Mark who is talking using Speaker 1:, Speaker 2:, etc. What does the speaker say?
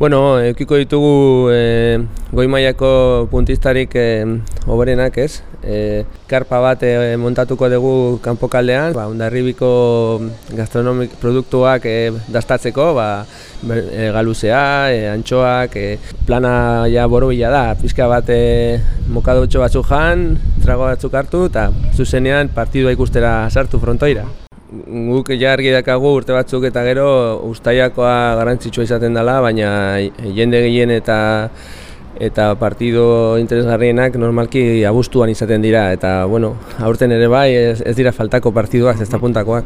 Speaker 1: Bueno, eukiko ditugu e, goi mailako puntistarik e, oberenak ez. E, karpa bat e, montatuko dugu kanpokaldean, ba, ondarribiko gastronomik produktuak e, dastatzeko, ba, e, galuzea, e, antxoak, e, plana ja borobila da, pizka bat e, mokadotxo batzuk jan, trago batzuk hartu, eta zuzenean partidua ikustera sartu frontoira guk ja argi dakagu urte batzuk eta gero ustaiakoa garrantzitsua izaten dela, baina jende gehien eta eta partido interesgarrienak normalki abuztuan izaten dira eta bueno, aurten ere bai ez, ez dira faltako partiduak ez puntakoak.